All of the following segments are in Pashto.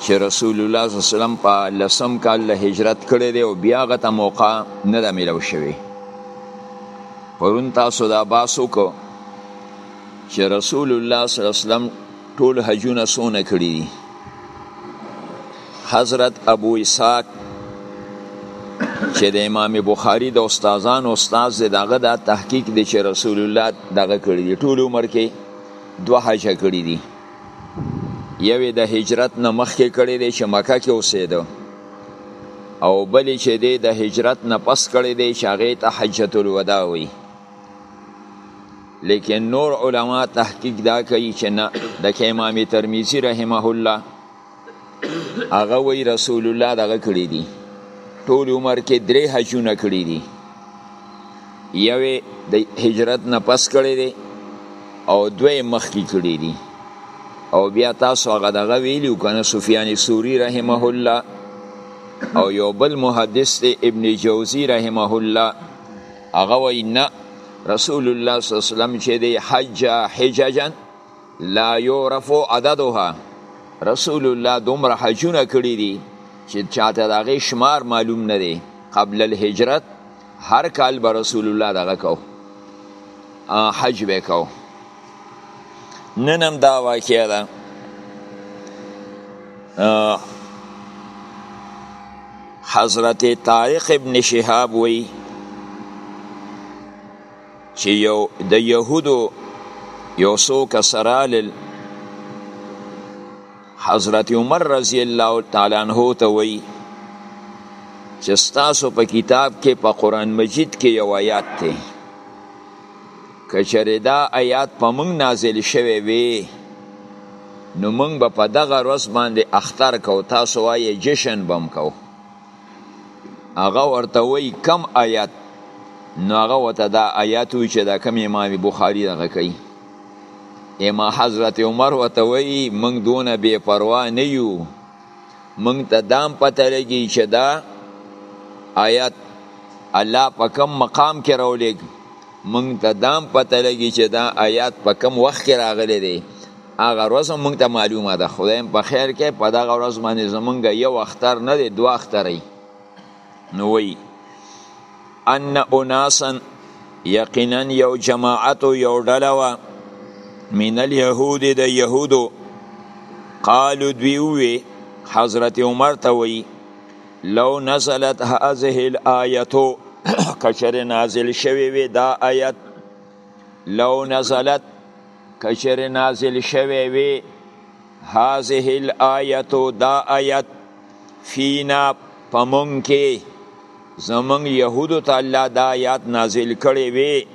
چې رسول الله صلی الله علیه وسلم په لسم کال له هجرت کړی دی او بیا غته موقع نه ده ملو شوی پرون تاسو دا باس وکړو چې رسول الله صلی الله علیه وسلم ټول حجونه سونه کړی دي حضرت ابو اسحاق چې د امام بخاری د استادان استاد دغه د تحقیق د چې رسول الله دغه کړی دی ټول عمر کې دوه حج کړی دي یوې د هجرت نه مخکې کړی دی چې مکه کې اوسېده او بلې چې دی د هجرت نه پس کړی دی چې هغې ته حجت الوداع وي لیکن نور علما تحقیق دا کوي چې نه د امام ترمیزی رحمه الله هغه وی رسول الله دغه کړی دی ټول عمر کې درې حجونه کړی دی یوې د هجرت نه پس کړی دی او دوی مخکې کړی دی او بیا تاسو هغه دغه ویلو کنه سفیان سوری رحمه الله او یو بل محدث دی ابن جوزی رحمه الله هغه وی نه رسول الله صلی الله علیه وسلم چې دی حج حججا لا یعرف عددها رسول الله دومره حجونه کړی دي چې چاته د هغې شمار معلوم نه دی قبل الهجرت هر کال به رسول الله دغه کو حج به کو نن هم دا واقعه ده حضرت طارق ابن شهاب وی چې یو د یهودو یو څو کسرالل حضرت عمر رضی الله تعالی عنہ ته وی چې تاسو په کتاب کې په قران مجید کې یو آیات دی کچره دا آیات په موږ نازل شوی وی نو موږ به په دغه ورځ باندې اختر کو تاسو وایې جشن بم کو هغه ورته وای کم آیات نو هغه وته دا آیات وی چې دا کم امام بخاری دغه کوي اما حضرت عمر وته وای موږ دونه بے پروا نه یو موږ ته دام پته لګي چې دا آیات الله په کم مقام کې راولېږي مونږ ته دام پته لګي چې دا آیات په کم وخت کې راغلی دی هغه ورځ مونږ ته معلومه ده خدای په خیر کې په دغه ورځ باندې زمونږ یو اختر نه دی دوه اخترې نو وی ان اناسا یقینا یو جماعت یو ډله وا من اليهود د يهودو قالو دوی وی حضرت عمر ته وی لو نزلت هذه الآیتو کچر نازل شوی وی دا آیت لو نزلت کچر نازل شوی وی هذه الآیتو دا آیت فینا پمون کې زمون یهودو ته الله دا آیات نازل کړي وي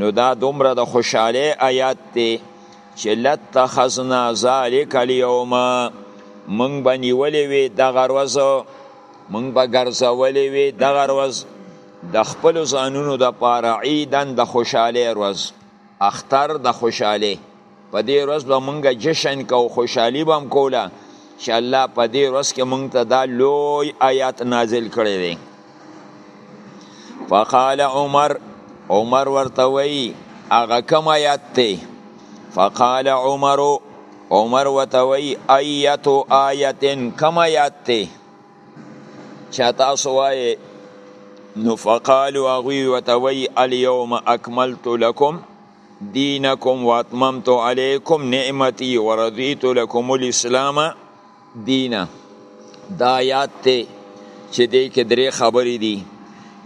نو دا دومره د خوشاله آیات دی چې لتخذنا ذلک اليوم مونږ به نیولې وي دغه ورځ مونږ به ګرځولې وي دغه ورځ د خپل ځانونو د پاره عیدن د خوشحالي ورځ اختر د خوشحالي په دې ورځ به مونږ جشن کو خوشحالي به هم کوله چې الله په دې ورځ کې مونږ ته دا لوی آیات نازل کړی دی فقال عمر عمر ورته وی هغه کوم آیات ته فقال عمر عمر ورته وی ایت آیت کوم آیات ته چا تاسو وای نو فقال هغه ورته وی الیوم اکملت لكم دینکم واتممت علیکم نعمتي ورضیت لكم الاسلام دینه دا آیات ته چې دې کې درې خبرې دي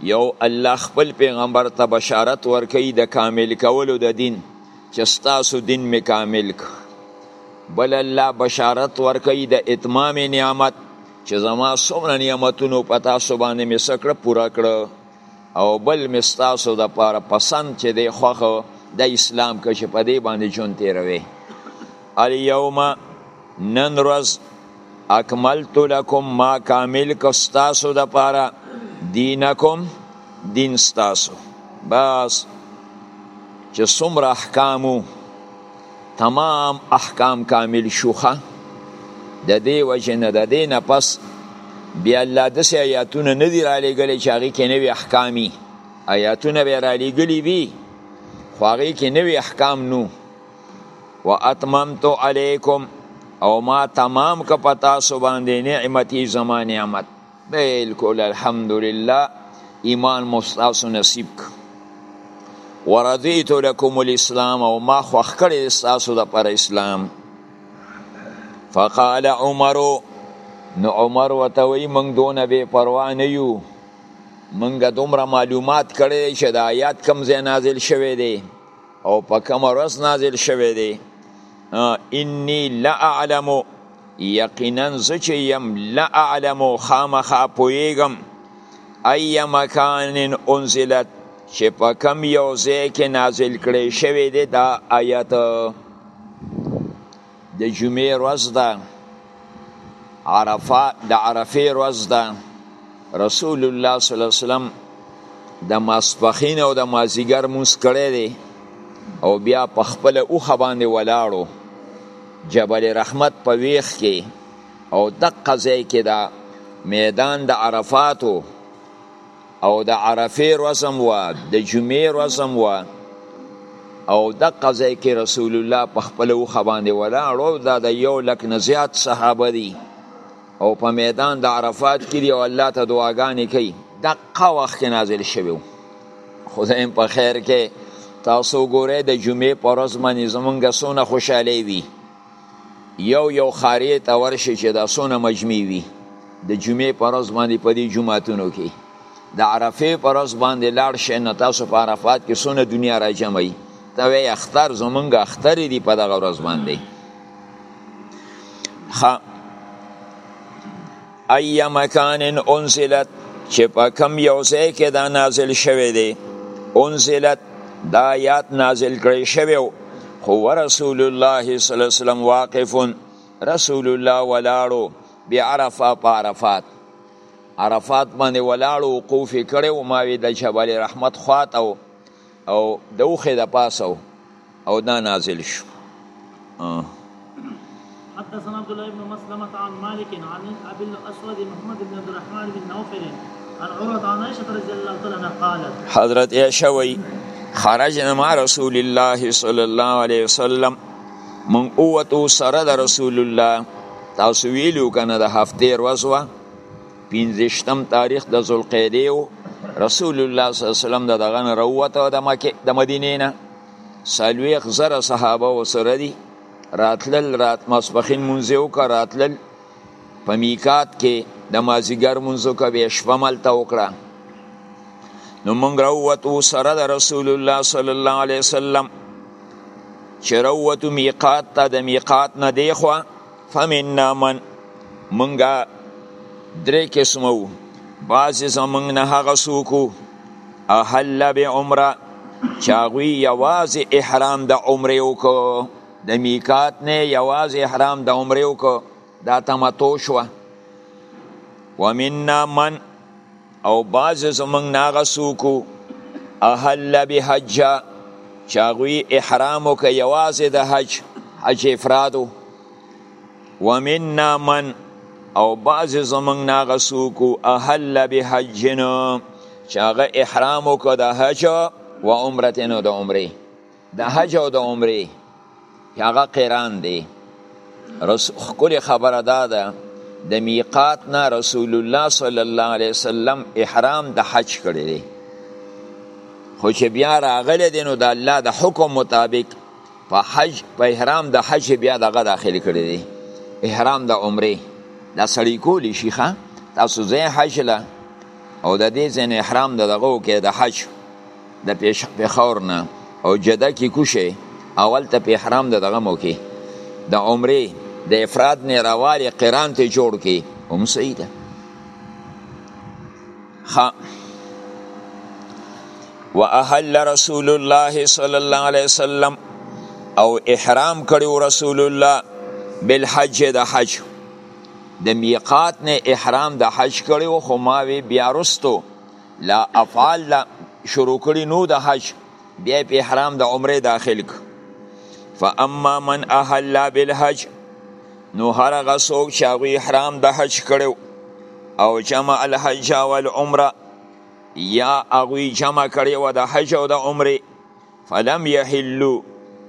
یو الله خپل پیغمبر ته بشارت ورکوي د کامل کولو د دین چې ستاسو دین مې کامل ک بل الله بشارت ورکوي د اتمام نعمت چې زما څومره نعمتونو په تاسو باندې مې سکړه پوره کړه او بل مې ستاسو د پاره پسند چې دی خوښه د اسلام کې چې په دې باندې ژوند تېروي الیوم نن ورځ اکملت لکم ما کامل کو ستاسو د پاره دینکم دین ستاسو بس چې څومره احکامو تمام احکام کامل شوخه د دې وجه نه د دې نه پس بیا الله داسې آیاتونه نه دي رالیږلي چې هغې کې نوي احکامي آیاتونه به یې رالیږلي وي خو هغې کې نوي احکام نو و اتممت علیکم او ما تمام که پتا سو باندې نعمتي زما نعمت بالکل الحمدلله ایمان مستاسو نصیب ک ورضیت لكم الاسلام او ما خوخ کړی تاسو د پر اسلام فقال عمر نو عمر وتوی من دون به پروا نه یو منګه دومره معلومات کړی چې د آیات کم ځای نازل شوی دی او په کوم ورځ نازل شوی دی انی لا اعلم یقینا زه چې یم لا اعلم خامخا پوهیږم ای مکان انزلت چې په کم یو ځای کې نازل کړی شوی دی دا آیت د جمعې ورځ ده عرفه د عرفه ورځ ده رسول الله صلی الله علیه وسلم د ماسپخین او د مازیګر مونږ کړی دی او بیا په خپل اوخه باندې ولاړو جبل رحمت په ویخ کې او دقه ځای کې دا میدان د عرفاتو او د عرفه رسم و د جمعې رسم و او د قضای کې رسول الله په خپل وخه باندې ولاړ او دا د یو لک نه زیات صحابه دي او په میدان د عرفات کې دی او الله ته دعاګانې کوي د قوخ کې نازل شوی خدای په خیر کې تاسو ګوره د جمعې پر ورځ باندې زمونږ سونه خوشاله وي یو یو خاریه ته ورشي چې دا څونه مجمع وي د جمعې پر ورځ باندې په دې جمعاتونو کې د عرفې پر ورځ باندې لاړ شئ نو تاسو په عرفات کې څونه دنیا راجمع وي ته وایې اختر زمونږ اختر دي په دغه ورځ باندې ای مکان انزلت چې په کم یو ځای کې دا نازل شوی دی انزلت دا آیات نازل کړی شوی خو رسول الله صلی الله علیه وسلم واقف رسول الله ولاړو بعرفه په عرفات عرفات باندې ولاړو وقوف کړو ما وی د جبل رحمت خواته او دوخه د پاسو او دا نازل شو حدثنا عبد الله بن مسلمة عن مالك عن ابي الاسود محمد بن عبد الرحمن بن نوفل عن عروة عن عائشة رضي الله تعالى عنها قالت حضرت عائشة وي خرجنا مع رسول الله صلى الله عليه وسلم من قوت سره د رسول الله تاسو ویلو کنه د هفته ورځ وا پنځشتم تاریخ د ذوالقعده رسول الله صلی الله علیه وسلم دغه نه روته د مکه د مدینې نه سلویخ زره صحابه و سره دی راتلل رات ماسپخین منځ یو کا راتلل په میکات کې د مازیګر منځ کا به شپه ملته وکړه نو مونږ راووتو سره د رسول الله صلی الله علیه وسلم چې راووتو میقات ته د میقات نه دی خوا فمنا من منګه درې قسمو بعضې زمونږ نه هغه څوک اهل به عمره چې هغوی یوازې احرام د عمرې وکړو د میکات نه یوازې احرام د عمرې وکړو دا تمتو شوه ومنا من او بعضې زمونږ نه هغه څوک اهل بحج چې هغوی احرام وکړه یوازې د حج حج افراد ومنا من او بعضې زمونږ نه هغه څوک اهل بحج چې هغه احرام وکړه د حج و عمرتنو د عمرې د حج او د عمره هغه قران دی رس خپل خبره دا ده د میقات نه رسول الله صلی الله علیه وسلم احرام د حج کړی دی خو چې بیا راغلی دی نو د الله د حکم مطابق په حج په احرام د حج بیا دغه داخل کړی دی احرام د عمره دا سړی کولی شي ښه تاسو ځای حج له او د دې ځین احرام د دغه کې د حج د پیش پخور نه او جده کې کوشه اول ته په احرام د دغه مو کې د عمره د افراد نه راواله قران ته جوړ کې هم صحیح ده خ واهل رسول الله صلی الله علیه وسلم او احرام کړو رسول الله بالحج د حج د میقات نه احرام د حج کړو خو ما وی بیا رستو لا افعال لا شروع کړي نو د حج بیا په احرام د عمره داخل ک فاما من اهل بالحج نو هر هغه څوک چې هغه احرام د حج کړو او جمع الحج والعمره یا هغه جمع کړي و د حج او د عمره فلم يحلوا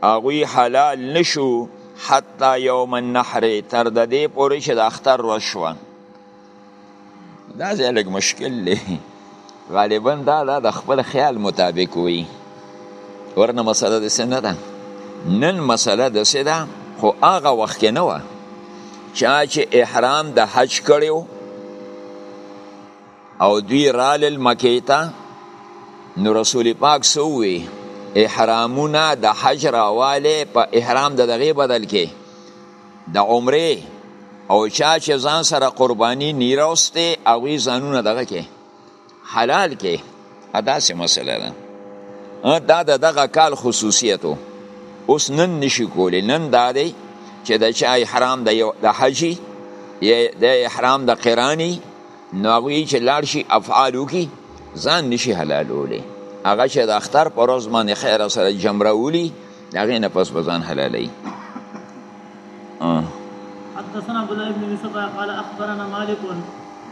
هغه حلال نشو حتی یوم النحر تر د دې پورې چې د اختر ورځ شوه دا ځای لږ مشکل دی غالبا دا دا د خپل خیال مطابق وي ورنه مسله داسې نه ده نن مسله داسې ده خو هغه وخت کې نه وه چا چې احرام د حج کړی او دوی رالل مکې ته نو رسول پاک څه ووی احرامونه د حج راوالی په احرام د دغې بدل کې د عمرې او چا چې ځان سره قرباني نیروسته هغوی ځانونه دغه کې حلال کې داسې مسله ده دا د دغه کال خصوصیت و اوس نن نشي کولی نن دا دی چې د چا احرام د یو د حجي یا د احرام د قرانی نو هغوی چې لاړ شي افعال وکړي ځان نشي حلالولی هغه چې د اختر پر ورځ باندې خیر سره جمره ولي هغه نه پس بزان حلالي حدثنا عبد الله بن يوسف قال اخبرنا مالك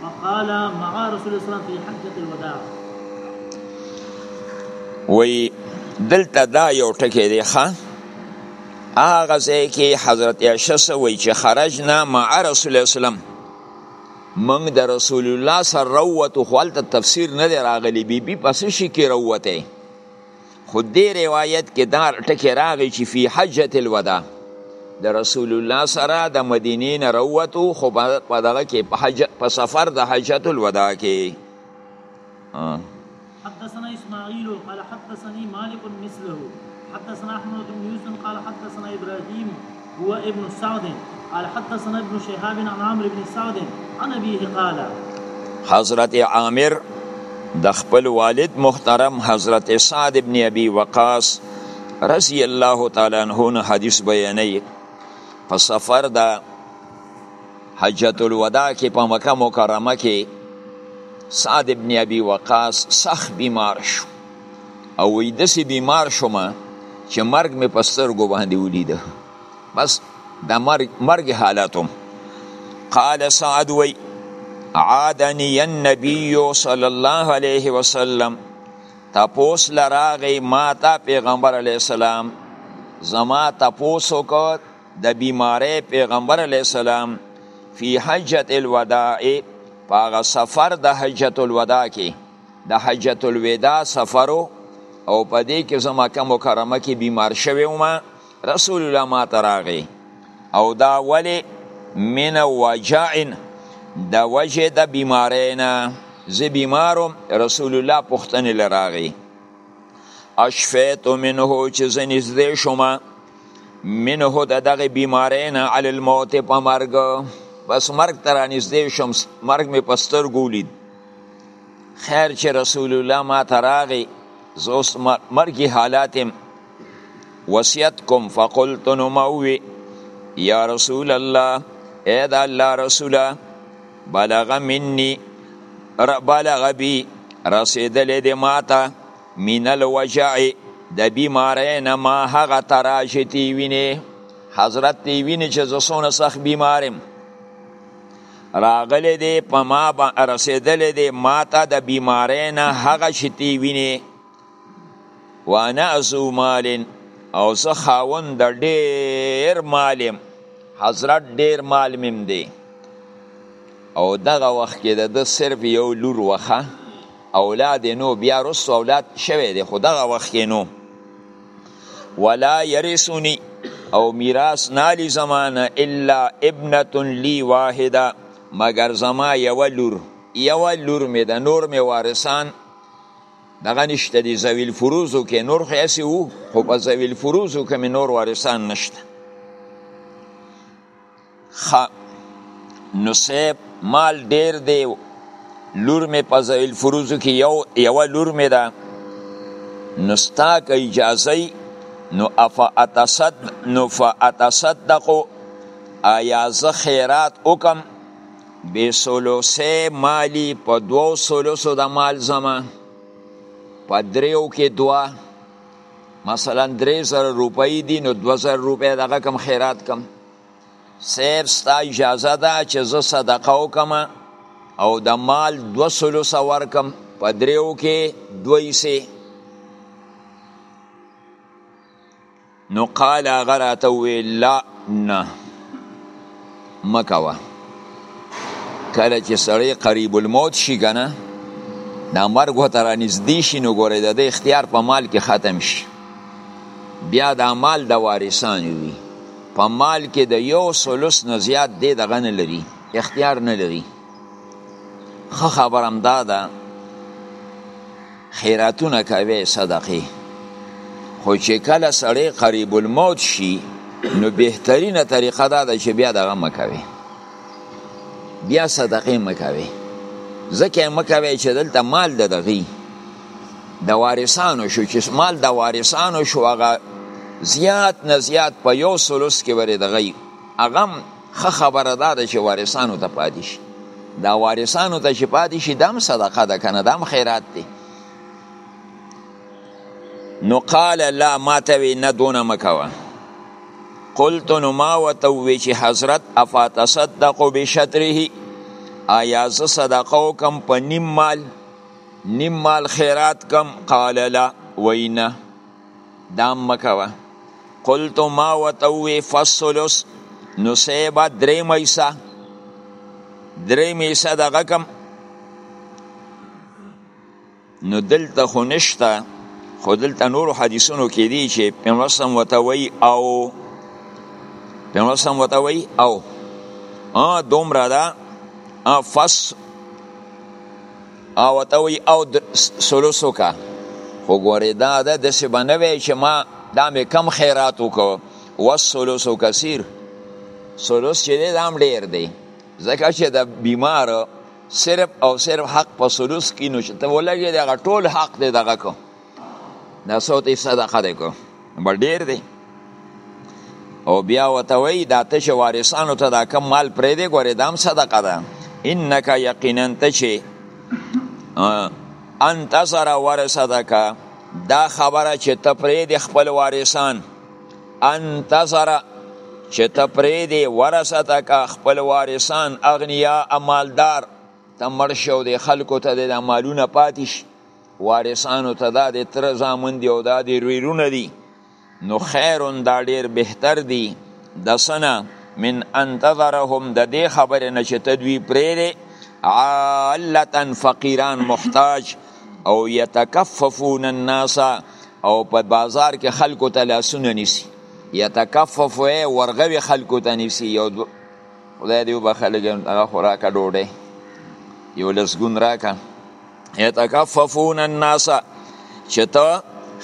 وقال مع رسول الله صلى الله عليه وسلم في حجه الوداع وی دلته دا یو ټکی دی ښا هغه ځای کې حضرت عائشه سوي چې خرجنا مع رسول الله سلام موږ د رسول الله سره وروت خو تفسیر نه دی راغلی بي بي پس شي کې وروته خو دې روایت کې دا ټکی راغی چې فی حجت الوداع د رسول الله سره د مدینې نه راووتو خو په دغه کې په حج په سفر د حجت الوداع کې حدثنا اسماعیل قال حدثني مالك مثله حدثنا احمد بن يوسف قال حدثنا ابراهيم هو ابن سعد قال حدثنا ابن شهاب عن عمرو بن سعد عن ابيه قال حضرت عامر د خپل والد محترم حضرت سعد ابن ابي وقاص رضی الله تعالی عنہ نه حدیث بیانې په سفر دا حجۃ الوداع کې په مکه مکرمه کې سعد ابن ابي وقاص سخت بیمار شو او وی دسی بیمار شوم چې مرګ می په سترګو باندې ولیده بس د مرګ مرګ حالاتم قال سعد وی عادنی النبی صلی الله علیه وسلم تپوس لراغی ما تا پیغمبر علیه السلام زما تپوسو که د بیماری پیغمبر علیه السلام فی حجت الوداع پاغ سفر د حجت الوداع کې د حجت الوداع سفرو او په دې کې زما مکه مکرمه کې بیمار شوی وم رسول الله ما ته راغی او دا ولی من وجعن د وجه د بیماری نه زه بیمارم رسول الله پوښتنې له راغی اشفیت منه چې زه نږدې شوم منه د دغه بیماری نه علی الموت په مرګ بس مرګ ته رانږدې شوم مرګ مې په سترګو ولید خیر چې رسول الله ما ته راغی زه اوس مرګي حالات یم وصیت کوم فقلت نو ما ووی یا رسول الله ای د الله رسوله بلغ مني بلغ بي رسېدلې د ماته من الوجع د بیمارۍ نه ما هغه تراژتې وینې حضرت دی وینې چې زه څونه سخت بیمارم راغلی دی په ما با رسیدلی دی ما ته د بیماری نه هغه شتی ویني وانا ازو مال او زه خاوند د ډیر مال یم حضرت ډیر مال مم دی او دغه وخت کې د صرف یو لور وخه اولاد نو بیا رس اولاد شوه دی خو دغه وخت کې نو ولا يرثني او میراث نالی زمانه الا ابنه لی واحده مگر زما یو لور یو لور می د نور می وارثان دغه نشته دی زویل فروزو کې نور خو اسی وو خو په زویل فروزو کې می نور وارثان نشته خ نو صاحب مال ډیر دی لور می په ذویل فروزو کې یو یو لور می ده نو ستا که اجازه نو افاتصد نو فاتصدق آیا زه خیرات وکم به سلوسه مالی په دوو سلوسو د مال زما په دریو کې دوا مثلا درې زره روپۍ دي نو دوه زره روپۍ دغه کم خیرات کم سیب ستا اجازه ده چې زه صدقه وکم او د مال دو سلوسه ورکم په دریو کې دوی سي نو قال هغه راته وویل لا نه مه کوه کله چې سړی قریب الموت شي که نه دا مرګ ورته رانږدې شي نو ګورئ د ده اختیار په مال کې ختم شي بیا دا مال د وارثانو وي په مال کې د یو سلوس نه زیات دی دغه نه لري اختیار نه لري خه خبر هم دا ده خیراتونه کوي صدقې خو چې کله سړی قریب الموت شي نو بهترینه طریقه دا ده چې بیا دغه مکوي بیا صدقې مکوي ځکه مکوي چې دلته مال د دغی د وارثانو شو چې مال د وارثانو شو هغه زیات نه زیات په یو سلوس کې ورې د غي اغم خه خبره ده چې وارثانو ته پاتې شي دا وارثانو ته چې پاتې شي دام صدقه ده کنه دام خیرات دی نو قال لا ما ته وی نه دونه مکوه قلت نو ما وته وی چې حضرت افاتصدق بشطره آیا زه صدقه وکم په نیم مال نیم مال خیرات کم قال لا وی نه دام مکوه قلت ما وتوی فصلس نو سیبا درې میسا درې میسا دغه کم نو دلته خو نشته خو دلته نورو حدیثونو کې دی چې پیغمبر سم وتوي او پیغمبر سم وتوي او ا دومره دا فص او ته وی او سلوسو کا خو ګورې دا ده داسې به نه وی چې ما دا مې کم خیرات وکړو والسلوس کثیر سلوس چې دی دا هم ډېر دی ځکه چې د بیمار صرف او صرف حق په سلوس کې نو چې ته ولګې دغه ټول حق دی دغه کو دا صوت صدقه دی کو بل ډیر دی او بیا وته وی دا تشه وارثانو ته دا کم مال پرې دی ګوره دام صدقه ده انک یقینا تشه ان تسر ورثتک دا خبره چې ته پرې دی خپل وارثان ان تسر چې ته پرې دی ورثتک خپل وارثان اغنیا امالدار ته مرشو دی خلکو ته د مالونه پاتیش وارثانو ته دا د تره زامن دي او دا د ریرونه دي نو خیرون دا ډیر بهتر دي د سنه من انتظرهم د دې خبرې نه چې تدوی پرېرې عالتا فقیران محتاج او یتکففون الناس او په بازار کې خلکو ته لاسونه نیسي یتکفف ورغوي خلکو ته نیسي یو خدای دې وبخښه لږ هغه خوراکه ډوډۍ یو لسګون راکه یتکففون الناس چې ته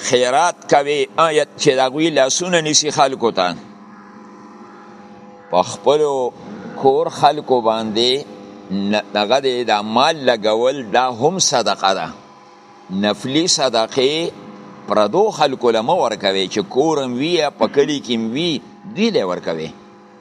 خیرات کوي آیت چې د هغوی لاسونه نیسي خلکو ته په خپلو کور خلکو باندې دغه دی دا مال لګول دا هم صدقه ده نفلی صدقه پردو خلکو له مه ورکوي چې کورم وي یا په کلي کې وي دوی له ورکوي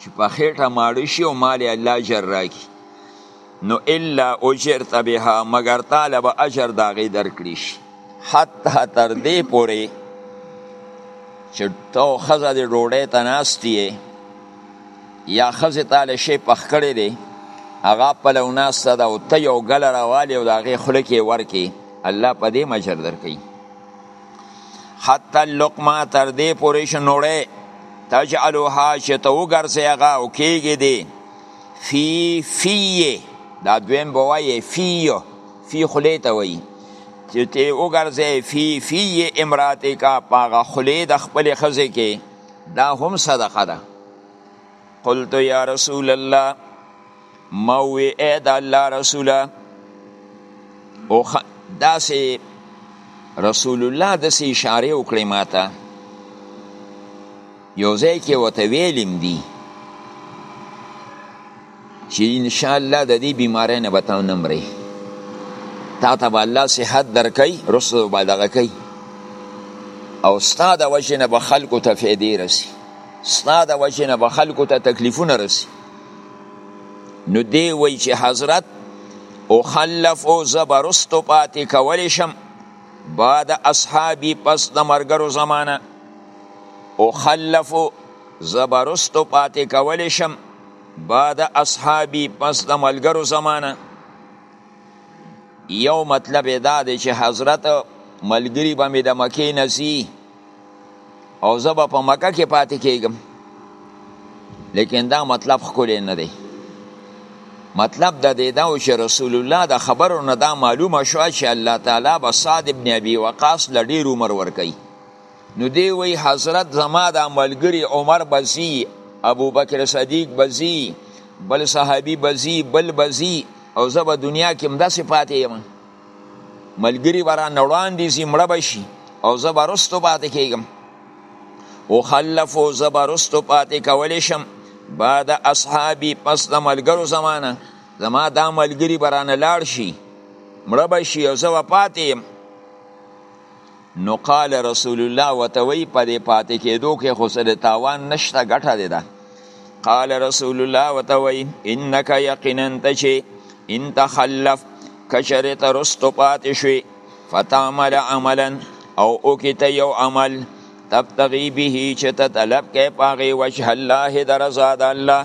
چې په خېټه ماړه شي او مال الله جر راکړي نو الا اجرت بها مگر تعالی به اجر داغه درکړي شي حتی تر دې پورې چې تو خزه دې ډوډۍ ته ناستې یا خزه تعالی شي پخ کړی دی هغه په لو ناسته ده او ته یو ګل راوالی او د هغې خوله کې ورکې الله په دې مجر درکوي حتی اللقمه تر دې پورې چې نوړی تجعلوها چې ته وګرځې هغه او کېږې دی فی فی دا دویم به وایې فی فی خولې ته وایي چې ته وګرځې فی فی امراتې کا په هغه خولې د خپلې ښځې کې دا هم صدقه ده قلت یا رسول الله ما وی اې د الله رسوله او داسې رسول الله داسې اشاره وکړې ماته یو ځای کې وته ویلم دی چې ان شاء الله د دې بیماری نه به ته نه مرې تا ته به الله صحت درکوي رسو به دغه کوي او ستا د وجې نه به خلکو ته فیدې رسي ستا د وجې نه به خلکو ته تکلیفونه رسي نو دی وای چې حضرت او خلف او زبرستو پاتې کولی شم بعد اصحابی پس د مرګرو زمانه او خلف او زبرستو پاتې کولی شم بعد اصحابی پس د ملګرو زمانه یو مطلب دا دی چې حضرت ملګری به مې د مکې نزی او زه به په مکه کې پاتې کېږم لیکن دا مطلب ښکلی نه دی مطلب د دې دا چې رسول الله د خبرو نه دا معلومه شو چې الله تعالی به صاد ابن ابي وقاص له ډېر عمر ورکوي نو دی وی حضرت زما د ملګری عمر بزی ابو بکر صدیق بزی بل صحابي بزی بل بزی او زه به دنیا کې همداسې پاتې یم ملګری به رانه وړاندې ځي مړه به شي او زه به رستو پاتې کېږم اخلفو زه به رستو پاتې کولی شم بعد اصحابي پس د ملګرو زمانه زما دا ملګري به رانه لاړ شي مړه به شي او زه به پاتې یم نو قال رسول الله وتوی په دې پاتې کېدو کې خو څه د تاوان نشته ګټه دې ده قال رسول الله وتوی انک یقینا ته چې ان تخلف کچرې ته رستو پاتې شوې فتعمل عملا او وکړه یو عمل تبتغي به چې ته طلب کې پاغي وجه الله درزا د الله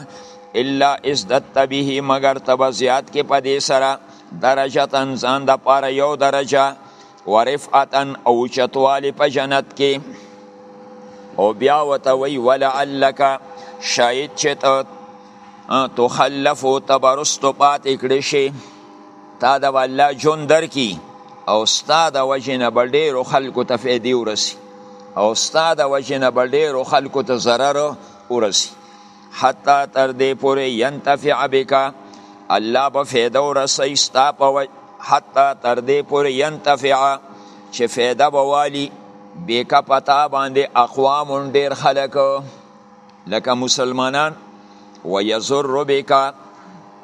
الا ازدت به مگر تبزیات کې پدې سره درجه تنزان د پاره یو درجه ورفعتا او چتوالی په جنت کې او بیا وته وی ولعلک شاید چې ته تخلف او تبرست پاتې کړې شي تا د الله جون درکې او ستا د وجې نه به ډېرو خلکو ته فایدې ورسي او ستا د وجې نه به ډېرو خلکو ته ضرر ورسي حتی تر دې پورې ينتفع بک الله به فایده ورسوي ستا په وجه حتی تر دې پورې ينتفع چې فایده به والي بک په تا باندې اقوام ډېر خلک لکه مسلمانان ويضر بک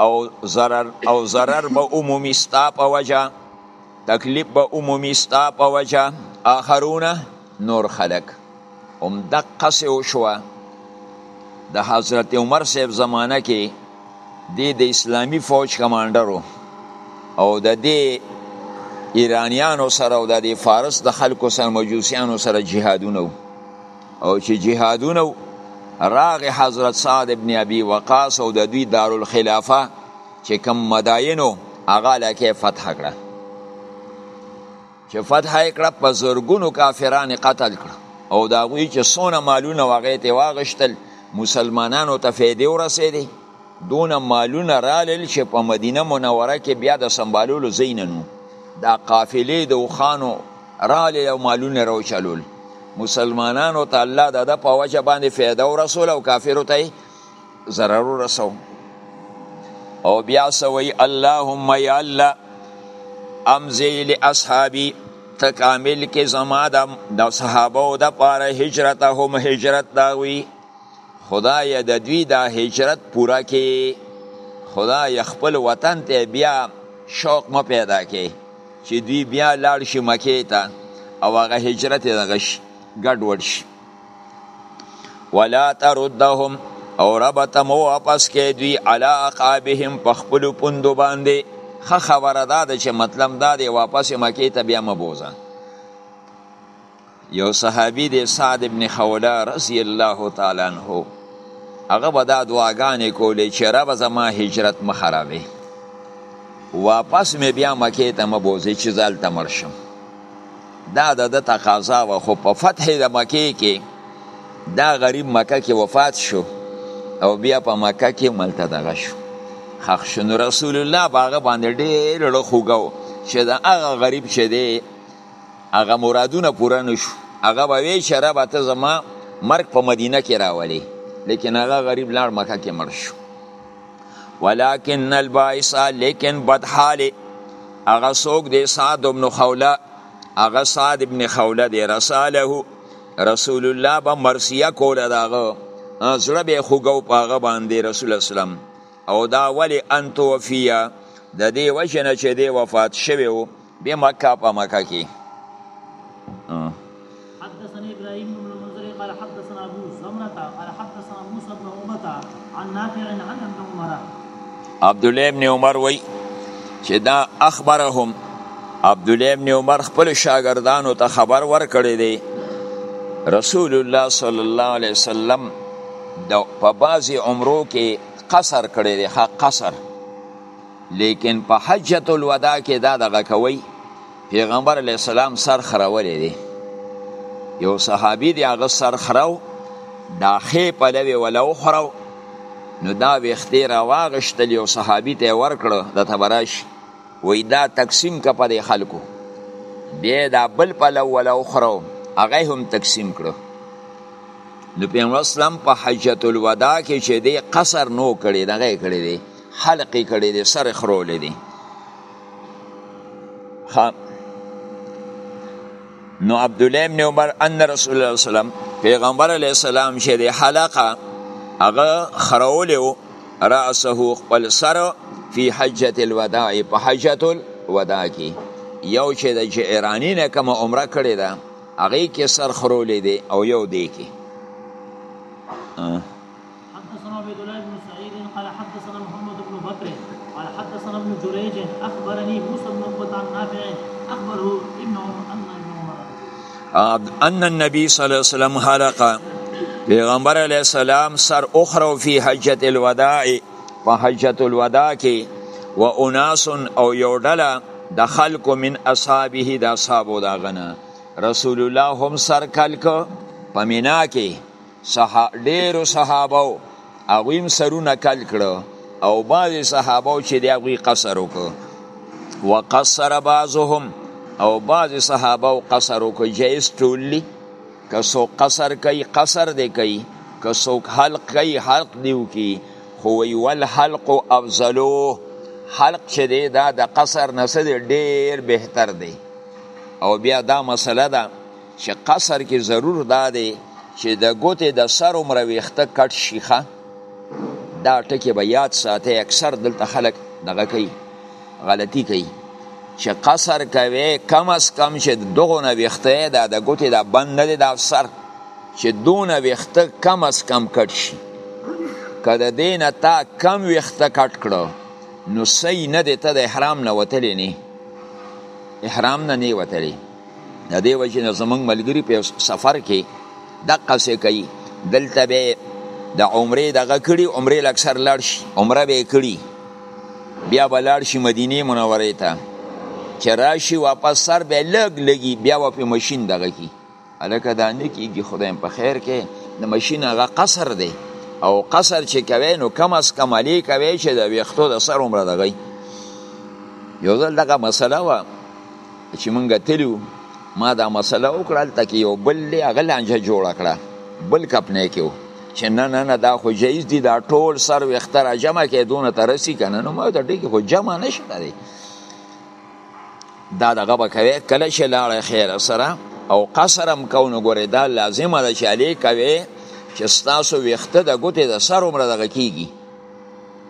او ضرر او ضرر به عمومي ستا په وجه تکلیف به عمومي ستا په وجه آخرونه نور خلک هم دقه سه وشوه د حضرت عمر صاحب زمانه کې د د اسلامی فوج کمانډرو او د دې ایرانیانو سره او د فارس د خلکو سره مجوسیانو سره جهادونه او چې جهادونه راغ حضرت سعد ابن ابي وقاص او د دوی دارالخلافه چې کم مداینو هغه لکه فتح کړه چې فتح یې کړه په زرګونو کافران قتل کړه او دا غوی چې سونه مالونه وغه ته واغشتل مسلمانانو ته فائدې ورسېدې دون مالونه رالل چې په مدینه منوره کې بیا د سمبالولو زیننو دا قافلې د وخانو رالل او مالونه روچلول مسلمانانو ته الله د د په وجه باندې فائدہ ورسول او کافرو ته ضرر ورسو او بیا سوی اللهم یا الله امزی لاصحابی تکامل کې زما د صحابه او د پاره هجرت هم هجرت داوی خدای د دوی دا هجرت پورا کې خدای خپل وطن ته بیا شوق مو پیدا کې چې دوی بیا لاړ شي مکې ته او هغه هجرت دغه شي ګډوډ شي ولا تردهم او رب ته مو واپس کې دوی علا عقابهم په خپل پوندو باندې خه خبره دا ده چې مطلب دا دی واپس مکې ته بیا مبوزه یو صحابي دی سعد ابن خوله رضی الله تعالی عنہ هغه به دا دعاګانې کولې چې رب زما هجرت مه خرابې واپس مې بیا مکې ته مبوزه چې ځالته مرشم دا د ده تقاضا وه خو په فتح د مکې کې دا غریب مکه کې وفات شو او بیا په مکه کې ملته دغه شو خخ شو نو رسول الله په هغه باندې ډېر ړه خوږه و چې د هغه غریب چې دی هغه مرادونه پوره نه شو هغه به وی چې ربه ته زما مرګ په مدینه کې راولې لیکن هغه غریب لاړ مکه کې مړ شو ولكن البائس لیکن بدحال هغه څوک دی سعد بن خوله هغه سعد بن خوله دی رساله رسول الله به مرسیه کوله داغه زړه به خوګو پاغه باندې رسول اسلام او دا ولی انت وفیا د دې وجنه چې دی وفات شوی او بمکه په مکه کې حدثنا ابراهيم بن المنذر قال حدثنا ابو زمرة قال حدثنا موسى بن عقبة عن نافع عن ابن عمر عبد الله بن عمر وای چې دا اخبرهم عبد الله بن عمر خپل شاګردانو ته خبر ورکړی دی رسول الله صلی الله علیه وسلم د په بعضی عمرو کې قصر کړی دی ها قصر لیکن په حجت الوداع کې دا دغه کوي پیغمبر علی السلام سر خراولې دي یو صحابي دی هغه سر خراو دا خې په لوي ولو خراو نو دا وختي راواغشتل یو صحابي ته ورکړو د تبراش وې دا تقسیم ک په خلکو بیا دا بل په لو ولو خراو هغه هم تقسیم کړو نو پیغمبر اسلام په حجت الوداع کې چې دی قصر نو کړی دغه کړی دی حلق یې کړی دی سر یې خرولی دی نو عبدالله ابن عمر ان رسول الله وسلم پیغمبر علیه السلام چې دی حلقه هغه خرولی و رأسه خپل سر فی حجت الوداع په حجت الوداع کې یو چې د جیرانی نه کوم عمره کړی ده هغه کې سر خرولی دی او یو دی کې حدثنا عبيد الله بن سعيد قال حدثنا محمد بن بكر قال حدثنا ابن جريج اخبرني موسى بن عقبة عن نافع اخبره ابن عمر ان ابن عمر ان النبي صلى الله عليه وسلم حلق پیغمبر علیہ السلام سر اخرو فی حجت الوداع په حجت الوداع کې و اناس او یو ډله د خلق من اصحابه د اصحابو دا غنه رسول الله هم سر کلک په مینا کې صحا ډیرو صحابه او هغوی سرونه کل کړو او بعضې صحابه چې د هغوی قصر وکړو وقصر بعضهم او بعضې صحابه او قصر وکړو جایز ټولي که څوک قصر کوي قصر دی کوي که څوک حلق کوي حلق دی وکړي خو وی والحلق افضلو حلق چې دی دا د قصر نه ډیر بهتر دی او بیا دا مسله ده چې قصر کې ضرور دا دی چې د ګوتې د سر عمره ویخته کټ شيخه دا ټکی به یاد ساتي اکثر دلته خلک دغه کوي غلطي کوي چې قصر کوي کم از کم چې دغه نه ویخته دا د ګوتې دا بند نه دی دا سر چې دونه ویخته کم از کم کټ شي که د دې نه تا کم ویخته کټ کړو نو صحیح نه دی ته د احرام نه وتلی نه احرام نه نه وتلی د دې وجې نه زمونږ ملګري په سفر کې دقه سې کوي دلته به د عمرې دغه کړي عمرې لکسر لاړ شي عمره به کړي بیا به لاړ شي مدینه منورې ته چې راشي واپس سر به لګ لګي بیا به په ماشین دغه کی الکه دا نه کیږي خدای په خیر کې د ماشین هغه قصر دی او قصر چې کوي نو کم از کم علی کوي چې د ویختو د سر عمره دغی یو ځل دغه مسله و چې مونږ تلو ما دا مسله وکړه هلته کې یو بل دی هغه لانجه جوړه کړه بل کپنی کې چې نه نه نه دا خو جایز دي دا ټول سر ویښته را جمع کې دونه ته رسي که نه نو ما ته ډېکې خو جمع نه شته دی دا دغه به کوې کله چې لاړی خیره سره او قصر هم کو نو ګورې دا لازمه ده چې هلې کوې چې ستاسو ویښته د ګوتې د سر عمره دغه کېږي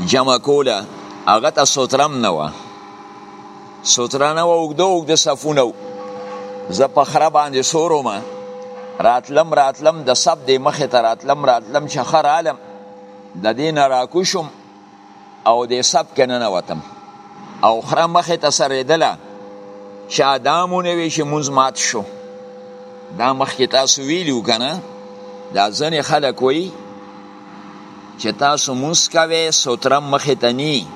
جمع کوله هغه ته سترم نه وه ستره نه وه اوږده اوږده صفونه و زه په خره باندې سور وم راتلم راتلم د صف دې مخې ته راتلم راتلم چې ښه رالم د دې نه راکوشم او د صف کې ننوتم او خره مخې ته سرېدله چې ادامونه وي چې مونځ مات شو دا مخکې تاسو ویلي و که نه دا ځینې خلک وایي چې تاسو مونږ کوي سوتره مخې ته نی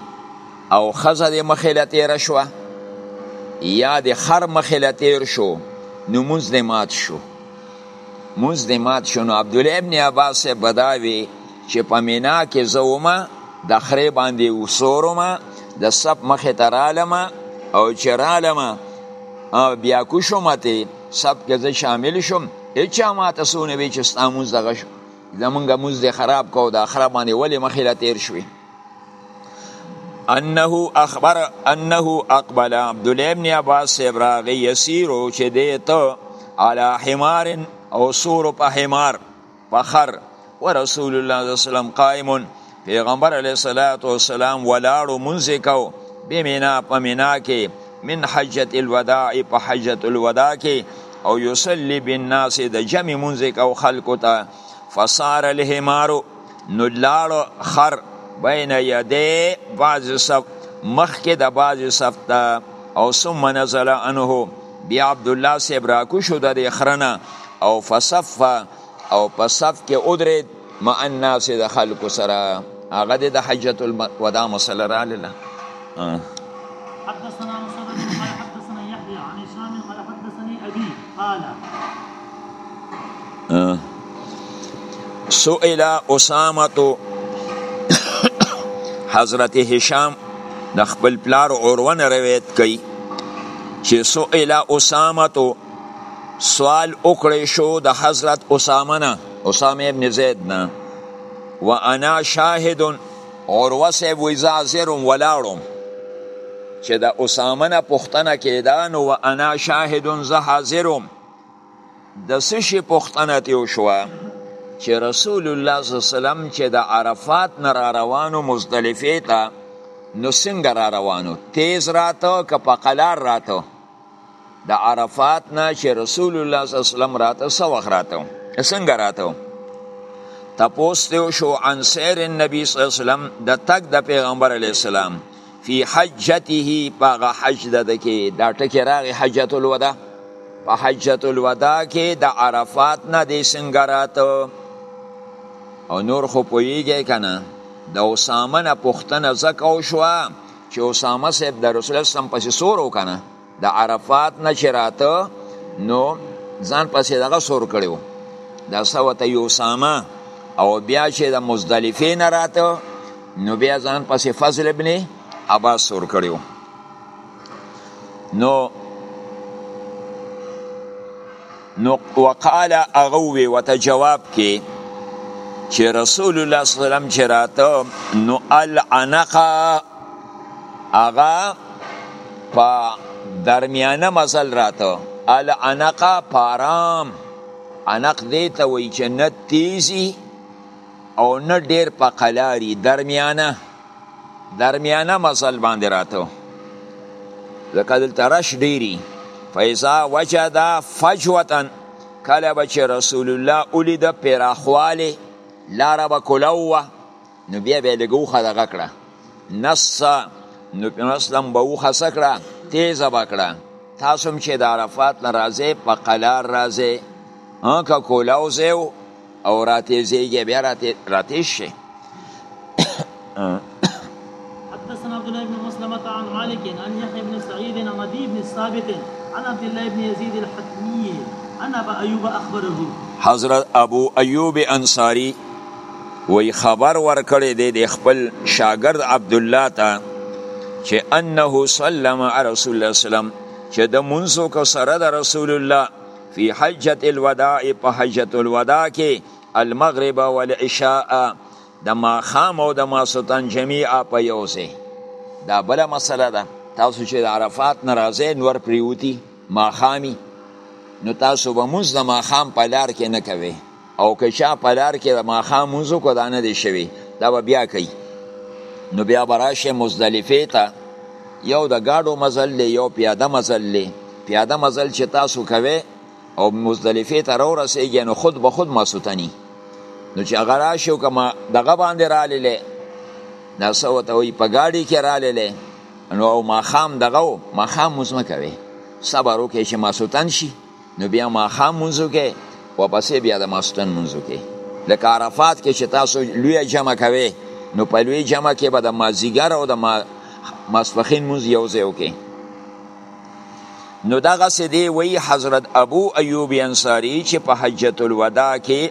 او خزه د مخې له تیر شو یا د خر مخې له تیر شو نو مونږ د مات شو مونږ د مات شو نو عبد الله ابن عباس بداوي چې په مینا کې زوما د خرې باندې وسورم د سب مخې ته رالم او چې رالم او بیا کو شوم ته سب کې زه شامل شوم هیڅ ما ته سونه وی چې ستاموز دغه شو زمونږ موز دې خراب کو د اخره باندې ولې مخې له تیر شوې انه اخبر انه اقبل عبد الله ابن عباس ابراغي يسيرو چې دې ته على حمار او سور په حمار په خر ورسول الله صلی الله علیه وسلم قائم پیغمبر علیه الصلاۃ والسلام ولاړو منځ کو به مینا په مینا کې من حجۃ الوداع په حجۃ الوداع کې او یصلی بالناس د جمع منځ کو خلکو ته فصار الحمار نو لاړو خر بین یده بعض صف مخکې د بعض صف ته او ثم نزل انه بیا عبد الله صاحب راکو شو د خرنه او فصف او په صف کې ودرید مع الناس د خلکو سره هغه د حجت الوداع مسله رااله حدثنا مسدد قال حدثنا يحيى عن هشام قال حدثني ابي قال سئل اسامه حضرت هشام د خپل پلار اورونه روایت کوي چې سئل اسامه سوال وکړې شو د حضرت اسامه نه اسامه ابن زید نه و انا شاهد عروه صاحب وی زه حاضر وم ولاړم چې د اسامه نه پوښتنه کېده نو و انا شاهد زه حاضر وم د څه شي پوښتنه ترې وشوه چې رسول الله صلی الله علیه وسلم چې د عرفات نه را روانو مزدلفې ته نو څنګه را روانو تیز راته که په قلار راته د عرفات نه چې رسول الله صلی الله علیه وسلم راته څه وخت راته څنګه راته تپوس ته شو عن سیر النبی صلی الله علیه وسلم د تک د پیغمبر علی السلام فی حجته پاغه حج د کې دا ټکی راغی حجۃ الوداع په حجۃ الوداع کې د عرفات نه د څنګه راته او نور خو پویږي کنه د اسامه نه پښتنه زکه او شو چې اسامه صاحب د رسول الله سم پسې سور وکنه د عرفات نه چې راته نو ځان پسې دغه سور کړو دا سوته یو اسامه او بیا چې د مزدلفه نه راته نو بیا ځان پسې فضل ابن عباس سور کړو نو نو وقال هغه ووی ورته جواب کې چې رسول الله صلی الله علیه وسلم چې راته نو العنق هغه په درمیانه مزل راته العنق پارام عنق دې ته وایي چې نه تیزی او نه ډیر په قلاری درمیانه درمیانه مزل باندې راته ځکه دلته رش ډیری فیضا وجدا فجوتن کله به چې رسول الله ولید پراخواله لاره به کولو وه نو بیا به یې لږ وښه دغه کړه نسه نو پیغمبر اسلم به وښه څه کړه تیزه به کړه تاسو هم چې د عرفات نه راځئ په قلار راځئ که کولاو ځای او راتیزیږي بیا راتیز شي حدثنا عبد الله بن مسلمة عن مالك عن يحيى بن سعيد عن ابي بن ثابت عن عبد الله بن يزيد الحتمي عن ابا ايوب اخبره حضرت ابو ايوب انصاري وی خبر ورکړی دی د خپل شاګرد عبد الله ته چې انه سلم رسول الله سلام چې د منځو کو سره د رسول الله فی حجت الوداع په حجت الوداع کې المغرب والعشاء د ماخام او د ماسوتن جميعا په یو ځای دا بل مسله ده تاسو چې د عرفات ناراضه نور پریوتی ماخامي نو تاسو به موږ د ماخام په لار کې نه کوي او که چا په لار کې د ماښام مونځ وکړو دا نه دی شوی دا به بیا کوي نو بیا به راشی مزدلفې ته یو د ګاډو مزل دی یو پیاده مزل دی پیاده مزل چې تاسو کوئ او مزدلفې ته راورسېږئ نو خود به خود ماسوتني نو چې هغه راشي او که ما دغه باندې راللی دا څه ورته وایي په ګاډي کې راللی نو او ماښام دغه و ماښام مونځ مه کوې صبر وکړې چې ماسوتن شي نو بیا ماښام منځو کې وپسې بیا د ماستن منځو کې لکه عرفات کې چې تاسو لوی جمع کوي نو په لوی جمع کې به د مازیګر او د ما ماسپخین منځ یو ځای وکړي نو دغه سه دی وی حضرت ابو ایوب انصاری چې په حجۃ الوداع کې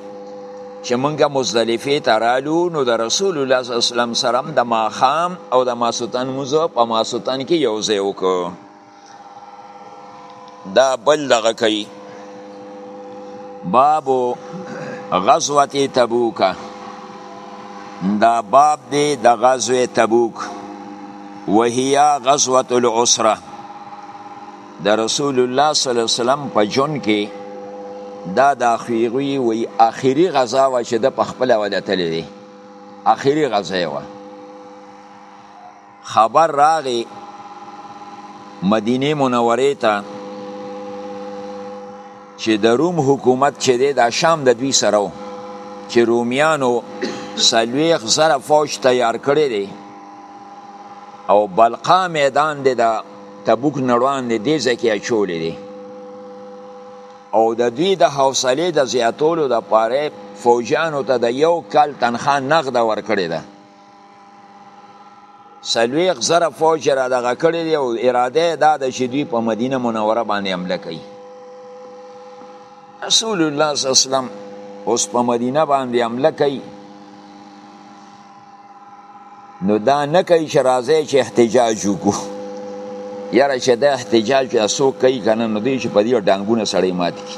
چې مونږه مزدلفه ته رالو نو د رسول الله صلی الله علیه وسلم سره د ماخام او د ماسوتن موزه په ماسوتن کې یو ځای وکړو دا بل دغه کوي باب غزوه تبوک دا باب دی د غزوه تبوک وهیا غزوه العسره د رسول الله صلی الله علیه وسلم په جون کې دا د اخیری وی اخیری غزا و چې د پخپل ولتلې دي اخیری غزا و خبر راغی مدینه منوره ته چې د روم حکومت چې دی دا شام د دوی سره و چې رومیانو سلویخ زره فوج تیار کړی دی او بلقا میدان دی د تبوک نړوان دی دی ځکه اچولی دی او د دوی د حوصلې د زیاتولو د پاره فوجانو ته د یو کال تنخوا نغده ورکړې ده سلویخ زره فوج را دغه کړی دی او اراده دا ده چې دوی په مدینه منوره باندې حمله کوي رسول الله صلی الله علیه وسلم اوس په مدینه باندې حمله کوي نو دا نه کوي چې راځي چې احتجاج وکړو یاره چې دا احتجاج څوک کوي کنه نو دوی چې په دې ډنګونه سړی مات کی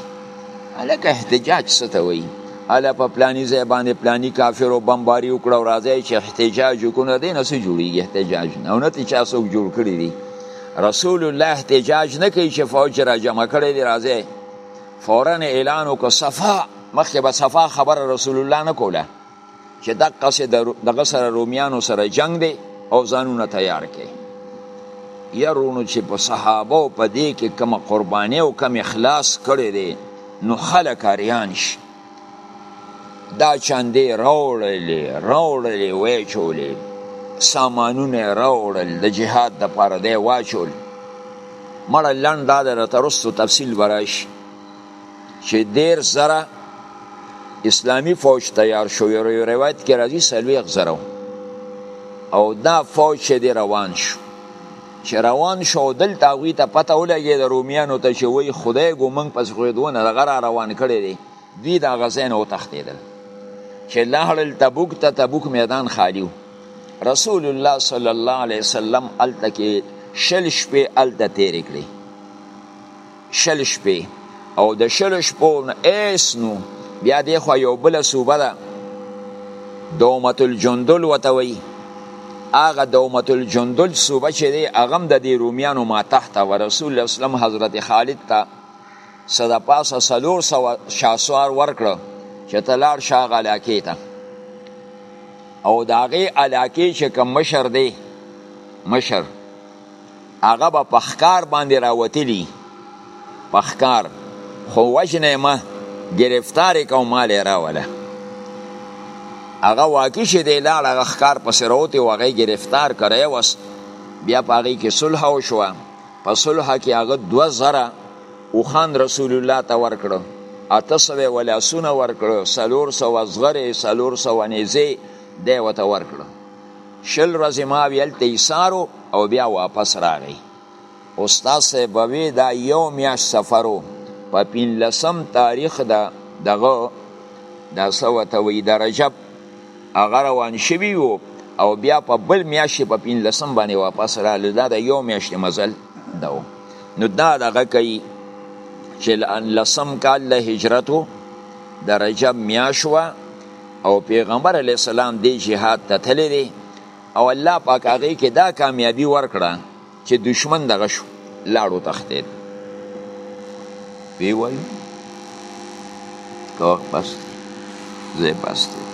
الکه احتجاج څه ته وایي اله په پلاني ځای باندې پلاني کافرو بمباري وکړه او راځي چې احتجاج وکړو نه دی نه څه جوړېږي احتجاج نه او نه ته چا څوک جوړ کړي دي رسول الله احتجاج نه کوي چې فوج را جمع کړی دی راځي فورا اعلان وکړو صفا مخکې به صفا خبره رسول الله نه کوله چې دقه سه دغه سره رومیانو سره جنگ دی او ځانونه تیار کړي یارونو چې په صحابه او په دې کې کوم قرباني او کوم اخلاص کړي دي نو خلک اریان شي دا چاندې راوړلې راوړلې وې چولې سامانونه راوړل د جهاد د پاره دی واچول مړه لنډه د ترستو تفصیل ورایشي چې دیر زره اسلامی فوج تیار شو یو روایت کې راځي سلویخ زره او دا فوج چې دی روان شو چې روان شو دلته هغوی ته پته ولګي د رومیانو ته چې وای خدای ګو موږ پس غویدونه دغه را روان کړی دی دوی د هغه ځای نه وتښتېدل چې لاړل تبوک ته تبوک میدان خالی و رسول الله صلی الله علیه وسلم هلته کې شل شپې هلته تېرې کړې شل شپې او د شل شپو نه ایس نو بیا دی خو یو بل صوبه ده دومت الجندل وتوي هغه دومت الجندل صوبه چې دی هغه د دې رومیانو ما تحت و رسول الله اسلام حضرت خالد ته صدا پاسه سلور سو شاسوار ورکړه چې تلار شاغ علاقه ته او داغه علاقه چې کوم مشر دی مشر هغه به په ښکار باندې راوتلی په ښکار خو وژنه یې مه ګرفتار یې کوم مال یې راوله هغه واقع چې دی لاړ هغه ښکار پسې راوتی و هغه یې ګرفتار کړی وس بیا په هغې کې صلح وشوه په صلح کې هغه دوه زره اوښان رسول الله ته ورکړو اته سوه یې ولاسونه ورکړو څلور سوه زغرې څلور سوه نیزې دی ورته ورکړو شل ورځې ما وی هلته ایسارو او بیا واپس راغی استاد صاحب به وی دا یو میاش سفرو په پنلسم تاریخ دا دغه دا سوته وی د رجب هغه روان شوی وو او بیا په بل میاشت په پنلسم باندې واپس راغله دا د یو میاشت مزل دا و نو دا دغه کوي چې لسم کال د هجرتو د رجب میاشت وه او پیغمبر علی السلام دی جهاد ته تللی دی او الله پاک هغه کې دا کامیابی ورکړه چې دشمن دغه شو لاړو تختید وی وای کوه بس زه بس دی